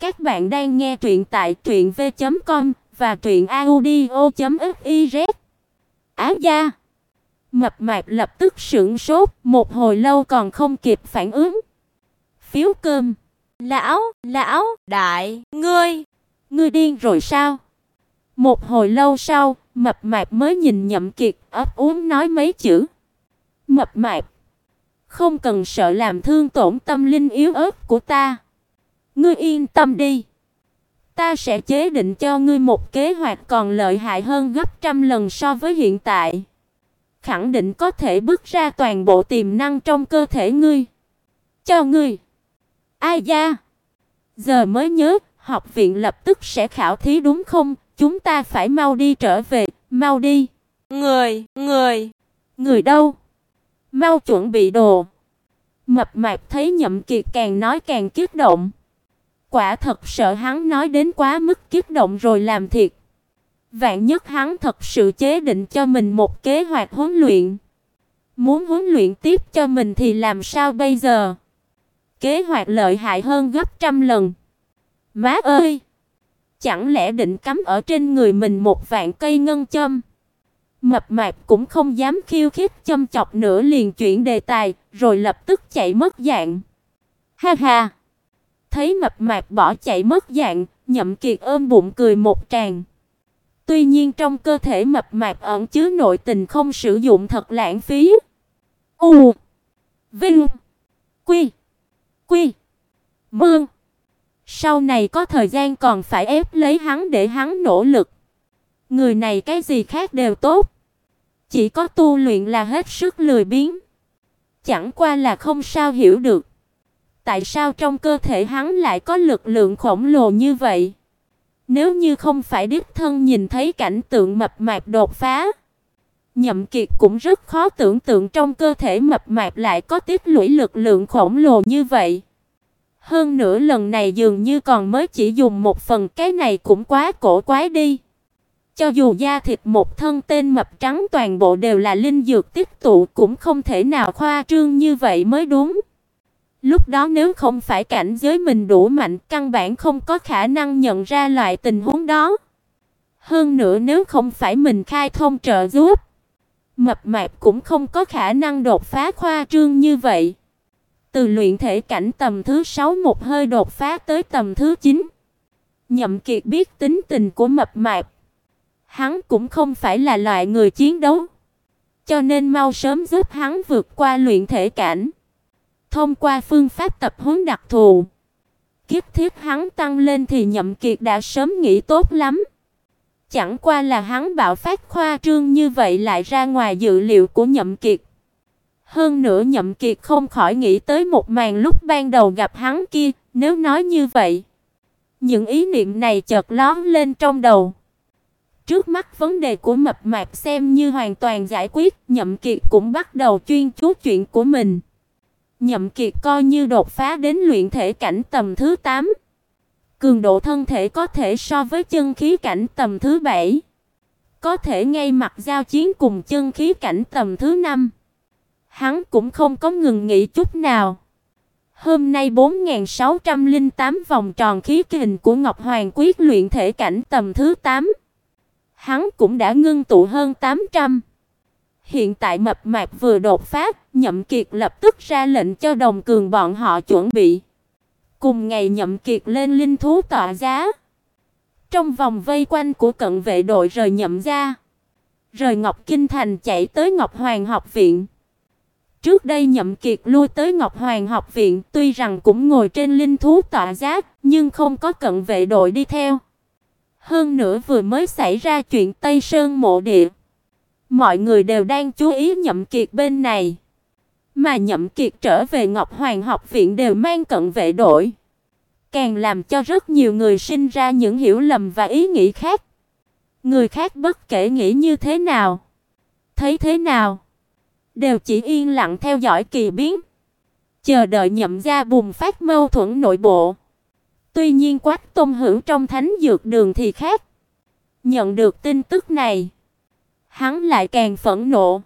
Các bạn đang nghe truyện tại truyệnv.com và truyệnaudio.fiz. Áo da. Mập mạp lập tức sững sốt, một hồi lâu còn không kịp phản ứng. Phiếu cơm. Lão, lão, đại, ngươi, ngươi điên rồi sao? Một hồi lâu sau, mập mạp mới nhìn Nhậm Kiệt, ấp úng nói mấy chữ. Mập mạp, không cần sợ làm thương tổn tâm linh yếu ớt của ta. Ngươi yên tâm đi. Ta sẽ chế định cho ngươi một kế hoạch còn lợi hại hơn gấp trăm lần so với hiện tại. Khẳng định có thể bứt ra toàn bộ tiềm năng trong cơ thể ngươi. Cho ngươi. Ai da? Giờ mới nhớ, học viện lập tức sẽ khảo thí đúng không? Chúng ta phải mau đi trở về, mau đi. Người, người, người đâu? Mau chuẩn bị đồ. Mập mạp thấy Nhậm Kiệt càng nói càng kích động. Quả thật sợ hắn nói đến quá mức kích động rồi làm thiệt. Vạn nhất hắn thật sự chế định cho mình một kế hoạch huấn luyện. Muốn huấn luyện tiếp cho mình thì làm sao bây giờ? Kế hoạch lợi hại hơn gấp trăm lần. Má ơi! Chẳng lẽ định cắm ở trên người mình một vạn cây ngân châm? Mập mạp cũng không dám khiêu khích châm chọc nữa liền chuyển đề tài, rồi lập tức chạy mất dạng. Ha ha! Thấy mập mạp bỏ chạy mất dạng, Nhậm Kiệt ôm bụng cười một tràng. Tuy nhiên trong cơ thể mập mạp ẩn chứa nội tình không sử dụng thật lãng phí. U Vinh Quy Quy Mương Sau này có thời gian còn phải ép lấy hắn để hắn nỗ lực. Người này cái gì khác đều tốt, chỉ có tu luyện là hết sức lười biếng. Chẳng qua là không sao hiểu được tại sao trong cơ thể hắn lại có lực lượng khổng lồ như vậy. Nếu như không phải đích thân nhìn thấy cảnh tượng mập mạp đột phá, Nhậm Kiệt cũng rất khó tưởng tượng trong cơ thể mập mạp lại có tiết lũy lực lượng khổng lồ như vậy. Hơn nữa lần này dường như còn mới chỉ dùng một phần, cái này cũng quá cổ quái đi. Cho dù da thịt một thân tên mập trắng toàn bộ đều là linh dược tích tụ cũng không thể nào khoa trương như vậy mới đúng. Lúc đó nếu không phải cảnh giới mình đủ mạnh, căn bản không có khả năng nhận ra loại tình huống đó. Hơn nữa nếu không phải mình khai thông trợ giúp, mập mạp cũng không có khả năng đột phá khoa trương như vậy. Từ luyện thể cảnh tầm thứ 6 một hơi đột phá tới tầm thứ 9. Nhậm Kiệt biết tính tình của mập mạp. Hắn cũng không phải là loại người chiến đấu, cho nên mau sớm giúp hắn vượt qua luyện thể cảnh. Thông qua phương pháp tập huấn đặc thù, kiếp thiết hắn tăng lên thì Nhậm Kiệt đã sớm nghĩ tốt lắm. Chẳng qua là hắn bạo phát khoa trương như vậy lại ra ngoài dự liệu của Nhậm Kiệt. Hơn nữa Nhậm Kiệt không khỏi nghĩ tới một màn lúc ban đầu gặp hắn kia, nếu nói như vậy, những ý niệm này chợt lóe lên trong đầu. Trước mắt vấn đề của mập mạp xem như hoàn toàn giải quyết, Nhậm Kiệt cũng bắt đầu chuyên chú chuyện của mình. Nhậm Kiệt coi như đột phá đến luyện thể cảnh tầm thứ 8. Cường độ thân thể có thể so với chân khí cảnh tầm thứ 7. Có thể ngay mặt giao chiến cùng chân khí cảnh tầm thứ 5. Hắn cũng không có ngừng nghỉ chút nào. Hôm nay 4608 vòng tròn khí kình của Ngọc Hoàng quyết luyện thể cảnh tầm thứ 8. Hắn cũng đã ngưng tụ hơn 800. Hiện tại mập mạp vừa đột phát, Nhậm Kiệt lập tức ra lệnh cho Đồng Cường bọn họ chuẩn bị. Cùng ngày Nhậm Kiệt lên linh thú tọa giá. Trong vòng vây quanh của cận vệ đội rời Nhậm gia, rời Ngọc Kinh thành chạy tới Ngọc Hoàng học viện. Trước đây Nhậm Kiệt lui tới Ngọc Hoàng học viện, tuy rằng cũng ngồi trên linh thú tọa giá, nhưng không có cận vệ đội đi theo. Hơn nữa vừa mới xảy ra chuyện Tây Sơn mộ địa, Mọi người đều đang chú ý Nhậm Kiệt bên này. Mà Nhậm Kiệt trở về Ngọc Hoàng học viện đều mang cận vệ đội, càng làm cho rất nhiều người sinh ra những hiểu lầm và ý nghĩ khác. Người khác bất kể nghĩ như thế nào, thấy thế nào, đều chỉ yên lặng theo dõi kỳ biến, chờ đợi Nhậm gia bùng phát mâu thuẫn nội bộ. Tuy nhiên Quách Tôn Hữu trong Thánh Dược Đường thì khác. Nhận được tin tức này, hắn lại càng phẫn nộ.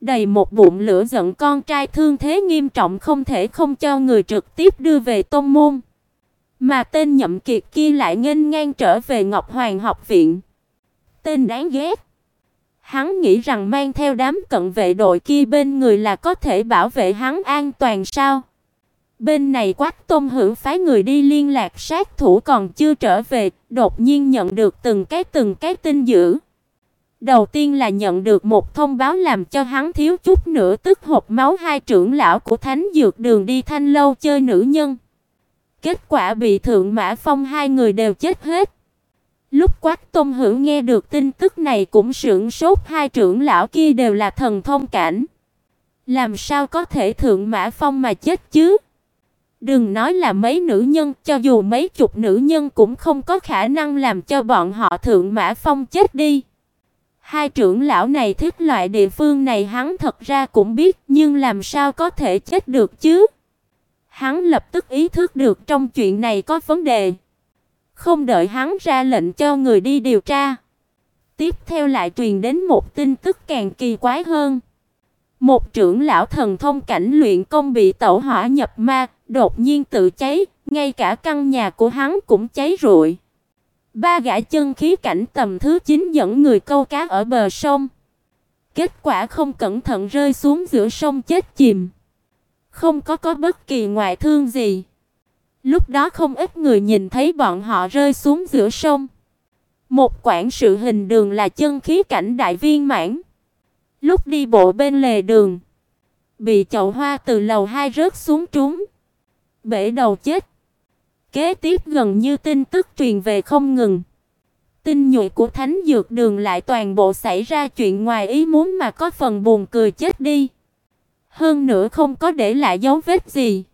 Đầy một bụng lửa giận con trai thương thế nghiêm trọng không thể không cho người trực tiếp đưa về tông môn. Mà tên Nhậm Kiệt kia lại nghênh ngang trở về Ngọc Hoàng học viện. Tên đáng ghét. Hắn nghĩ rằng mang theo đám cận vệ đội kia bên người là có thể bảo vệ hắn an toàn sao? Bên này Quách Tôn Hữu phái người đi liên lạc sát thủ còn chưa trở về, đột nhiên nhận được từng cái từng cái tin dữ. Đầu tiên là nhận được một thông báo làm cho hắn thiếu chút nữa tức hộc máu hai trưởng lão của Thánh Dược Đường đi thanh lâu chơi nữ nhân. Kết quả bị Thượng Mã Phong hai người đều chết hết. Lúc Quách Tôn Hữu nghe được tin tức này cũng sửng sốt, hai trưởng lão kia đều là thần thông cảnh. Làm sao có thể Thượng Mã Phong mà chết chứ? Đừng nói là mấy nữ nhân, cho dù mấy chục nữ nhân cũng không có khả năng làm cho bọn họ Thượng Mã Phong chết đi. Hai trưởng lão này thích loại địa phương này hắn thật ra cũng biết, nhưng làm sao có thể chết được chứ? Hắn lập tức ý thức được trong chuyện này có vấn đề. Không đợi hắn ra lệnh cho người đi điều tra. Tiếp theo lại truyền đến một tin tức càng kỳ quái hơn. Một trưởng lão thần thông cảnh luyện công bị tẩu hỏa nhập ma, đột nhiên tự cháy, ngay cả căn nhà của hắn cũng cháy rụi. Ba gã chân khí cảnh tầm thứ 9 dẫn người câu cá ở bờ sông. Kết quả không cẩn thận rơi xuống giữa sông chết chìm. Không có có bất kỳ ngoại thương gì. Lúc đó không ít người nhìn thấy bọn họ rơi xuống giữa sông. Một quản sự hình đường là chân khí cảnh đại viên mãn. Lúc đi bộ bên lề đường, bị chậu hoa từ lầu 2 rớt xuống trúng, bể đầu chết. Kế tiếp gần như tin tức truyền về không ngừng. Tinh nhuệ của Thánh Dược Đường lại toàn bộ xảy ra chuyện ngoài ý muốn mà có phần buồn cười chết đi. Hơn nữa không có để lại dấu vết gì.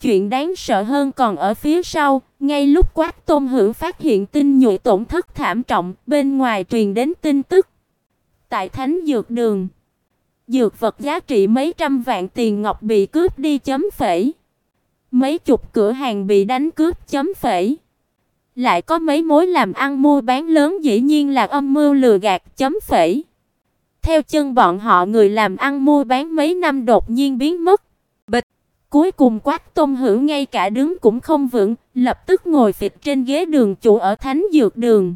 Chuyện đáng sợ hơn còn ở phía sau, ngay lúc Quách Tôn Hữu phát hiện tinh nhuệ tổn thất thảm trọng, bên ngoài truyền đến tin tức. Tại Thánh Dược Đường, dược vật giá trị mấy trăm vạn tiền ngọc bị cướp đi chấm phẩy. Mấy chục cửa hàng bị đánh cướp chấm phẩy. Lại có mấy mối làm ăn mua bán lớn dĩ nhiên là âm mưu lừa gạt chấm phẩy. Theo chân bọn họ người làm ăn mua bán mấy năm đột nhiên biến mất. Bịch. Cuối cùng Quách Tôn Hữu ngay cả đứng cũng không vững, lập tức ngồi phịch trên ghế đường chủ ở Thánh Dược Đường.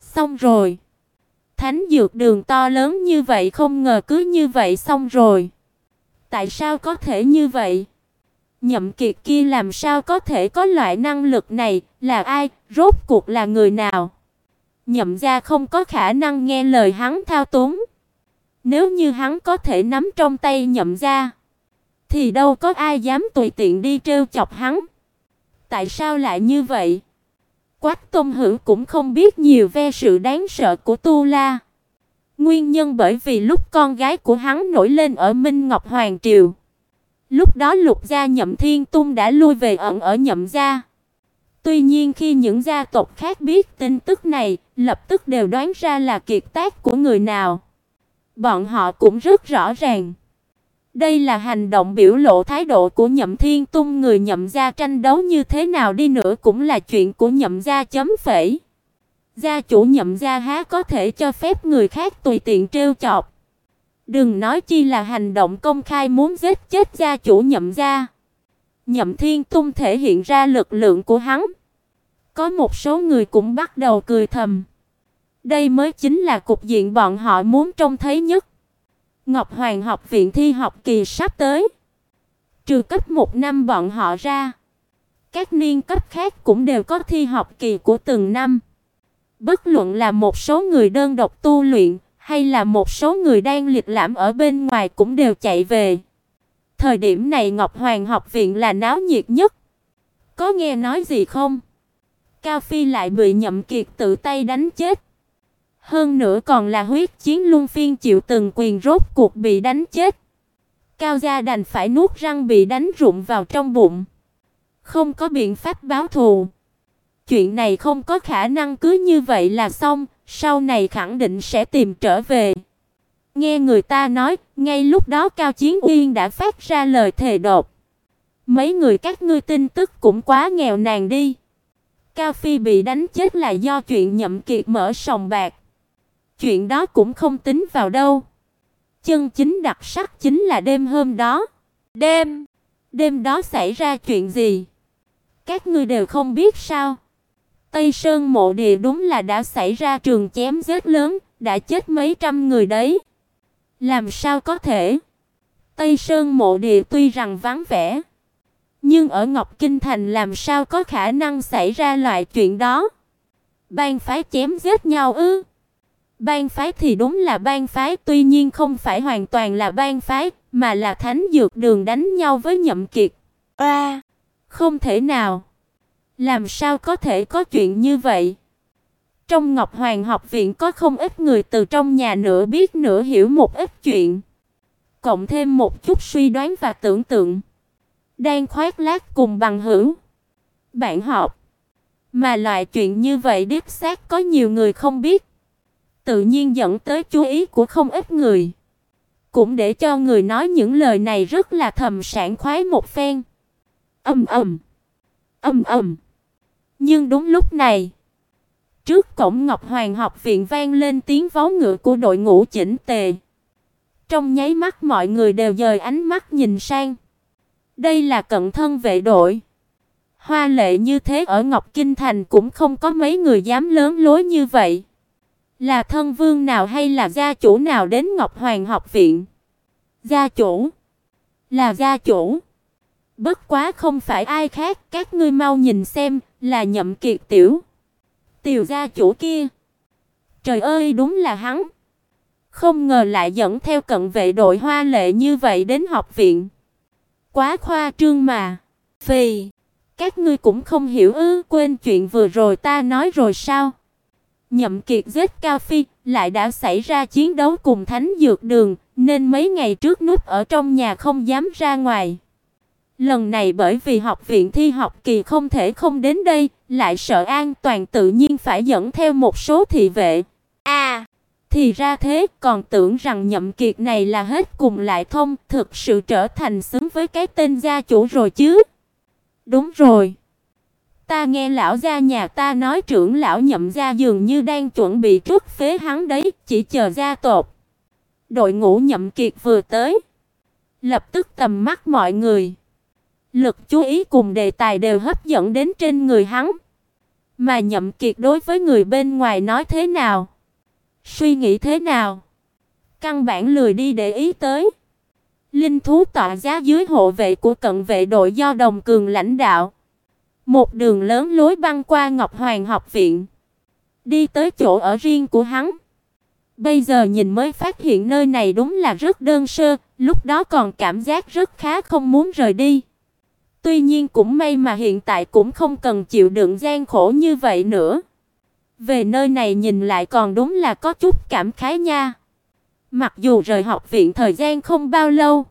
Xong rồi. Thánh Dược Đường to lớn như vậy không ngờ cứ như vậy xong rồi. Tại sao có thể như vậy? Nhậm Kiệt kia làm sao có thể có loại năng lực này, là ai, rốt cuộc là người nào? Nhậm gia không có khả năng nghe lời hắn thao túng. Nếu như hắn có thể nắm trong tay Nhậm gia, thì đâu có ai dám tùy tiện đi trêu chọc hắn. Tại sao lại như vậy? Quách Tôn Hữu cũng không biết nhiều về sự đáng sợ của Tu La. Nguyên nhân bởi vì lúc con gái của hắn nổi lên ở Minh Ngọc Hoàng triều, lúc đó Lục gia Nhậm Thiên Tung đã lui về ẩn ở Nhậm gia. Tuy nhiên khi những gia tộc khác biết tin tức này, lập tức đều đoán ra là kiệt tác của người nào. Bọn họ cũng rất rõ ràng. Đây là hành động biểu lộ thái độ của Nhậm Thiên Tung người Nhậm gia tranh đấu như thế nào đi nữa cũng là chuyện của Nhậm gia chấm phẩy. Gia chủ Nhậm gia há có thể cho phép người khác tùy tiện trêu chọc. Đừng nói chi là hành động công khai muốn giết chết gia chủ Nhậm gia. Nhậm Thiên Tung thể hiện ra lực lượng của hắn. Có một số người cũng bắt đầu cười thầm. Đây mới chính là cục diện bọn họ muốn trông thấy nhất. Ngọc Hoàng học viện thi học kỳ sắp tới. Trừ cấp 1 năm bọn họ ra, các niên cấp khác cũng đều có thi học kỳ của từng năm. Bất luận là một số người đơn độc tu luyện hay là một số người đang liệt lãm ở bên ngoài cũng đều chạy về. Thời điểm này Ngọc Hoàng học viện là náo nhiệt nhất. Có nghe nói gì không? Cao Phi lại bị Nhậm Kiệt tự tay đánh chết. Hơn nữa còn là huyết chiến luân phiên chịu từng quyền rốt cuộc bị đánh chết. Cao gia đành phải nuốt răng bị đánh rụng vào trong bụng. Không có biện pháp báo thù. Chuyện này không có khả năng cứ như vậy là xong, sau này khẳng định sẽ tìm trở về. Nghe người ta nói, ngay lúc đó Cao Chiến Uyên đã phát ra lời thề độc. Mấy người các ngươi tin tức cũng quá nghèo nàn đi. Cao Phi bị đánh chết là do chuyện Nhậm Kiệt mở sòng bạc. Chuyện đó cũng không tính vào đâu. Chân chính đặc sắc chính là đêm hôm đó. Đêm, đêm đó xảy ra chuyện gì? Các ngươi đều không biết sao? Tây Sơn mộ địa đúng là đã xảy ra trường chém giết lớn, đã chết mấy trăm người đấy. Làm sao có thể? Tây Sơn mộ địa tuy rằng vắng vẻ, nhưng ở Ngọc Kinh thành làm sao có khả năng xảy ra loại chuyện đó? Bang phái chém giết nhau ư? Bang phái thì đúng là bang phái, tuy nhiên không phải hoàn toàn là bang phái, mà là thánh dược đường đánh nhau với Nhậm Kiệt. A, à, không thể nào. Làm sao có thể có chuyện như vậy? Trong Ngọc Hoàng học viện có không ít người từ trong nhà nửa biết nửa hiểu một ít chuyện, cộng thêm một chút suy đoán và tưởng tượng. Đang khoác lác cùng bằng hữu. Bạn học. Mà loại chuyện như vậy đích xác có nhiều người không biết, tự nhiên dẫn tới chú ý của không ít người. Cũng để cho người nói những lời này rất là thầm sảng khoái một phen. Ầm ầm. Ầm ầm. Nhưng đúng lúc này, trước cổng Ngọc Hoàng học viện vang lên tiếng vó ngựa của đội ngũ chỉnh tề. Trong nháy mắt mọi người đều dời ánh mắt nhìn sang. Đây là cận thân vệ đội. Hoa lệ như thế ở Ngọc Kinh thành cũng không có mấy người dám lớn lối như vậy. Là thân vương nào hay là gia chủ nào đến Ngọc Hoàng học viện? Gia chủ? Là gia chủ. Bất quá không phải ai khác, các ngươi mau nhìn xem, là Nhậm Kiệt tiểu. Tiểu gia chủ kia. Trời ơi, đúng là hắn. Không ngờ lại dẫn theo cận vệ đội hoa lệ như vậy đến học viện. Quá khoa trương mà. Phì, các ngươi cũng không hiểu ư, quên chuyện vừa rồi ta nói rồi sao? Nhậm Kiệt giết Cao Phi, lại đã xảy ra chiến đấu cùng Thánh Dược Đường, nên mấy ngày trước núp ở trong nhà không dám ra ngoài. Lần này bởi vì học viện thi học kỳ không thể không đến đây, lại sợ an toàn tự nhiên phải dẫn theo một số thị vệ. À, thì ra thế, còn tưởng rằng Nhậm Kiệt này là hết cùng lại thông, thực sự trở thành xứng với cái tên gia chủ rồi chứ. Đúng rồi. Ta nghe lão gia nhà ta nói trưởng lão Nhậm gia dường như đang chuẩn bị trút phế hắn đấy, chỉ chờ gia tộc. Đội ngũ Nhậm Kiệt vừa tới, lập tức tầm mắt mọi người, lực chú ý cùng đề tài đều hấp dẫn đến trên người hắn. Mà Nhậm Kiệt đối với người bên ngoài nói thế nào, suy nghĩ thế nào, căn bản lười đi để ý tới. Linh thú tọa giá dưới hộ vệ của cận vệ đội do Đồng Cường lãnh đạo. Một đường lớn lối băng qua Ngọc Hoàng học viện, đi tới chỗ ở riêng của hắn. Bây giờ nhìn mới phát hiện nơi này đúng là rất đơn sơ, lúc đó còn cảm giác rất khá không muốn rời đi. Tuy nhiên cũng may mà hiện tại cũng không cần chịu đựng gian khổ như vậy nữa. Về nơi này nhìn lại còn đúng là có chút cảm khái nha. Mặc dù rời học viện thời gian không bao lâu,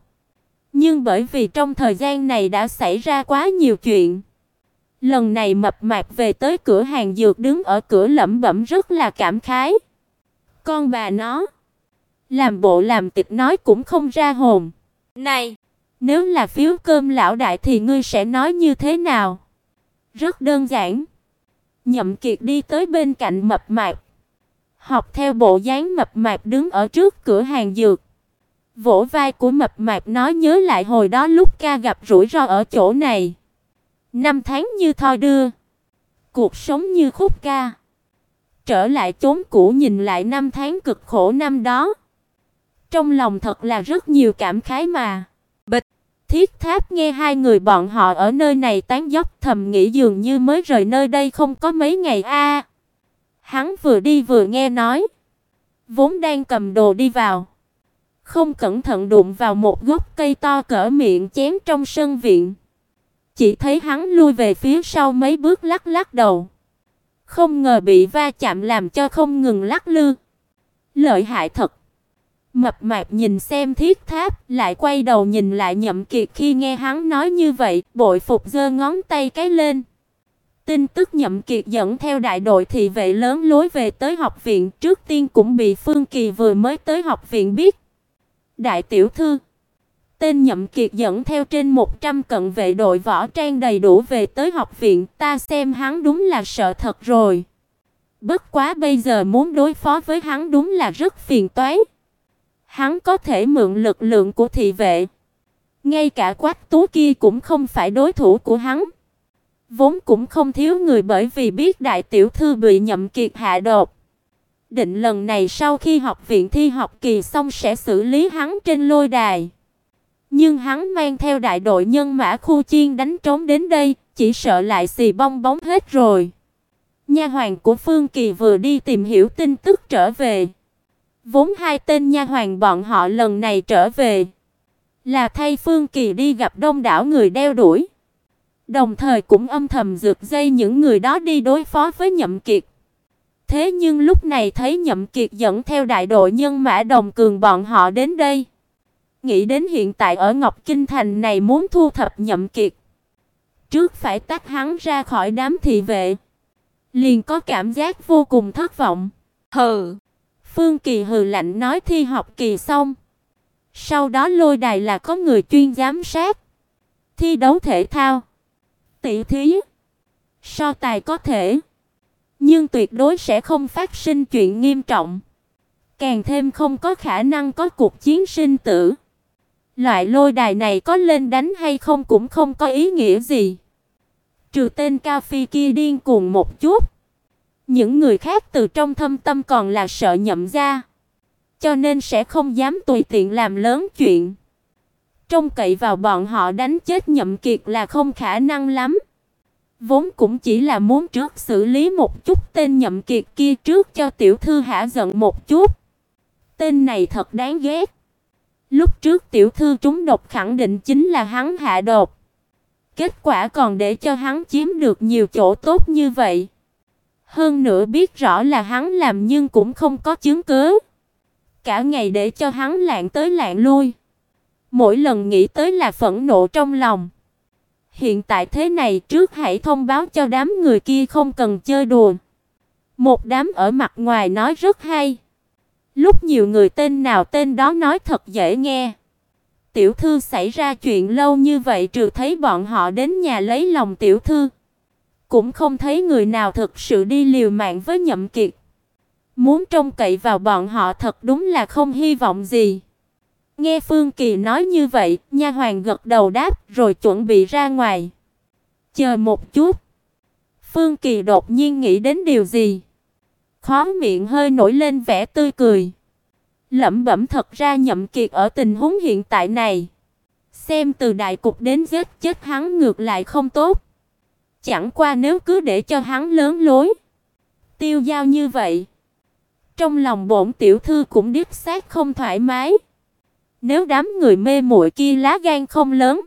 nhưng bởi vì trong thời gian này đã xảy ra quá nhiều chuyện. Lần này mập mạp về tới cửa hàng dược đứng ở cửa lẩm bẩm rất là cảm khái. Con bà nó, làm bộ làm tịch nói cũng không ra hồn. Này, nếu là phiếu cơm lão đại thì ngươi sẽ nói như thế nào? Rất đơn giản. Nhậm Kiệt đi tới bên cạnh mập mạp, học theo bộ dáng mập mạp đứng ở trước cửa hàng dược. Vỗ vai của mập mạp nói nhớ lại hồi đó lúc ca gặp rủi ro ở chỗ này. Năm tháng như thoi đưa, cuộc sống như khúc ca. Trở lại chốn cũ nhìn lại năm tháng cực khổ năm đó. Trong lòng thật là rất nhiều cảm khái mà. Bịch, thiết tháp nghe hai người bọn họ ở nơi này tán dốc thầm nghĩ dường như mới rời nơi đây không có mấy ngày a. hắn vừa đi vừa nghe nói. Vốn đang cầm đồ đi vào. Không cẩn thận đụng vào một gốc cây to cỡ miệng chén trong sân viện. Chỉ thấy hắn lui về phía sau mấy bước lắc lắc đầu. Không ngờ bị va chạm làm cho không ngừng lắc lư. Lợi hại thật. Mập mạp nhìn xem thiết tháp, lại quay đầu nhìn lại Nhậm Kiệt khi nghe hắn nói như vậy, bội phục giơ ngón tay cái lên. Tin tức Nhậm Kiệt dẫn theo đại đội thị vệ lớn lối về tới học viện, trước tiên cũng bị Phương Kỳ vừa mới tới học viện biết. Đại tiểu thư, tên Nhậm Kiệt dẫn theo trên 100 cận vệ đội võ trang đầy đủ về tới học viện, ta xem hắn đúng là sợ thật rồi. Bất quá bây giờ muốn đối phó với hắn đúng là rất phiền toái. Hắn có thể mượn lực lượng của thị vệ. Ngay cả Quách Tú kia cũng không phải đối thủ của hắn. Vốn cũng không thiếu người bởi vì biết đại tiểu thư bị Nhậm Kiệt hạ độc. Định lần này sau khi học viện thi học kỳ xong sẽ xử lý hắn trên lôi đài. Nhưng hắn mang theo đại đội nhân mã khu chiên đánh trống đến đây, chỉ sợ lại xì bong bóng hết rồi. Nha hoàn của Phương Kỳ vừa đi tìm hiểu tin tức trở về. Vốn hai tên nha hoàn bọn họ lần này trở về là thay Phương Kỳ đi gặp đông đảo người đeo đuổi, đồng thời cũng âm thầm rượt dây những người đó đi đối phó với Nhậm Kiệt. Thế nhưng lúc này thấy Nhậm Kiệt dẫn theo đại đội nhân mã đồng cường bọn họ đến đây, nghĩ đến hiện tại ở Ngọc Kinh thành này muốn thu thập Nhậm Kiệt, trước phải tách hắn ra khỏi đám thị vệ, liền có cảm giác vô cùng thất vọng. Hừ. Phương Kỳ hừ lạnh nói thi học kỳ xong, sau đó lôi đài là có người chuyên giám sát, thi đấu thể thao, tỷ thí, so tài có thể, nhưng tuyệt đối sẽ không phát sinh chuyện nghiêm trọng, càng thêm không có khả năng có cuộc chiến sinh tử. Loại lôi đài này có lên đánh hay không cũng không có ý nghĩa gì. Trừ tên ca Phi kia điên cuồng một chút, những người khác từ trong thâm tâm còn là sợ nhậm gia, cho nên sẽ không dám tùy tiện làm lớn chuyện. Trông cậy vào bọn họ đánh chết Nhậm Kiệt là không khả năng lắm. Vốn cũng chỉ là muốn trước xử lý một chút tên Nhậm Kiệt kia trước cho tiểu thư hả giận một chút. Tên này thật đáng ghét. Lúc trước tiểu thư trúng độc khẳng định chính là hắn hạ độc. Kết quả còn để cho hắn chiếm được nhiều chỗ tốt như vậy. Hơn nữa biết rõ là hắn làm nhưng cũng không có chứng cứ. Cả ngày để cho hắn lạng tới lạng lui. Mỗi lần nghĩ tới là phẫn nộ trong lòng. Hiện tại thế này trước hãy thông báo cho đám người kia không cần chơi đùa. Một đám ở mặt ngoài nói rất hay. Lúc nhiều người tên nào tên đó nói thật dễ nghe. Tiểu thư xảy ra chuyện lâu như vậy trừ thấy bọn họ đến nhà lấy lòng tiểu thư, cũng không thấy người nào thực sự đi liều mạng với Nhậm Kiệt. Muốn trông cậy vào bọn họ thật đúng là không hy vọng gì. Nghe Phương Kỳ nói như vậy, nha hoàn gật đầu đáp rồi chuẩn bị ra ngoài. Chờ một chút. Phương Kỳ đột nhiên nghĩ đến điều gì. Khóe miệng hơi nổi lên vẻ tươi cười. Lẩm bẩm thật ra Nhậm Kiệt ở tình huống hiện tại này, xem từ đại cục đến giết chết hắn ngược lại không tốt. Chẳng qua nếu cứ để cho hắn lớn lối, tiêu dao như vậy, trong lòng bổn tiểu thư cũng điếc xác không thoải mái. Nếu đám người mê muội kia lá gan không lớn,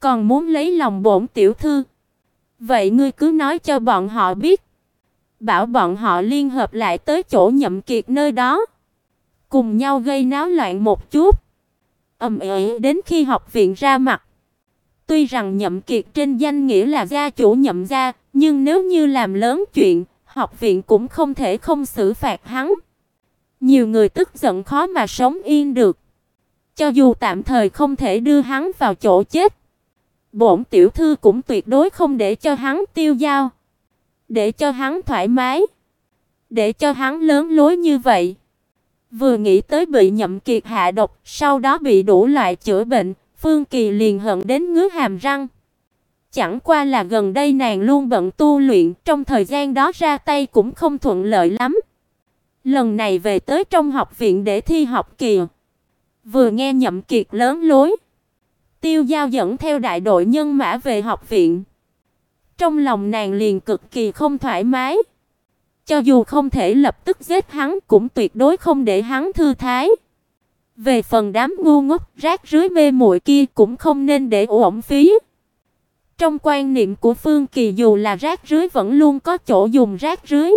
còn muốn lấy lòng bổn tiểu thư, vậy ngươi cứ nói cho bọn họ biết, bảo bọn họ liên hợp lại tới chỗ Nhậm Kiệt nơi đó, cùng nhau gây náo loạn một chút. Ầm ĩ đến khi học viện ra mặt. Tuy rằng Nhậm Kiệt trên danh nghĩa là gia chủ Nhậm gia, nhưng nếu như làm lớn chuyện, học viện cũng không thể không xử phạt hắn. Nhiều người tức giận khó mà sống yên được. Cho dù tạm thời không thể đưa hắn vào chỗ chết, bổn tiểu thư cũng tuyệt đối không để cho hắn tiêu dao, để cho hắn thoải mái, để cho hắn lớn lối như vậy. Vừa nghĩ tới bị Nhậm Kiệt hạ độc, sau đó bị đủ loại chữa bệnh, Phương Kỳ liền hận đến ngứa hàm răng. Chẳng qua là gần đây nàng luôn bận tu luyện, trong thời gian đó ra tay cũng không thuận lợi lắm. Lần này về tới trong học viện để thi học kỳ, vừa nghe Nhậm Kiệt lớn lối, Tiêu Giao dẫn theo đại đội nhân mã về học viện. Trong lòng nàng liền cực kỳ không thoải mái. Cho dù không thể lập tức giết hắn cũng tuyệt đối không để hắn thư thái. Về phần đám ngu ngốc, rác rưới mê muội kia cũng không nên để uổng phí. Trong quan niệm của Phương Kỳ dù là rác rưới vẫn luôn có chỗ dùng rác rưới.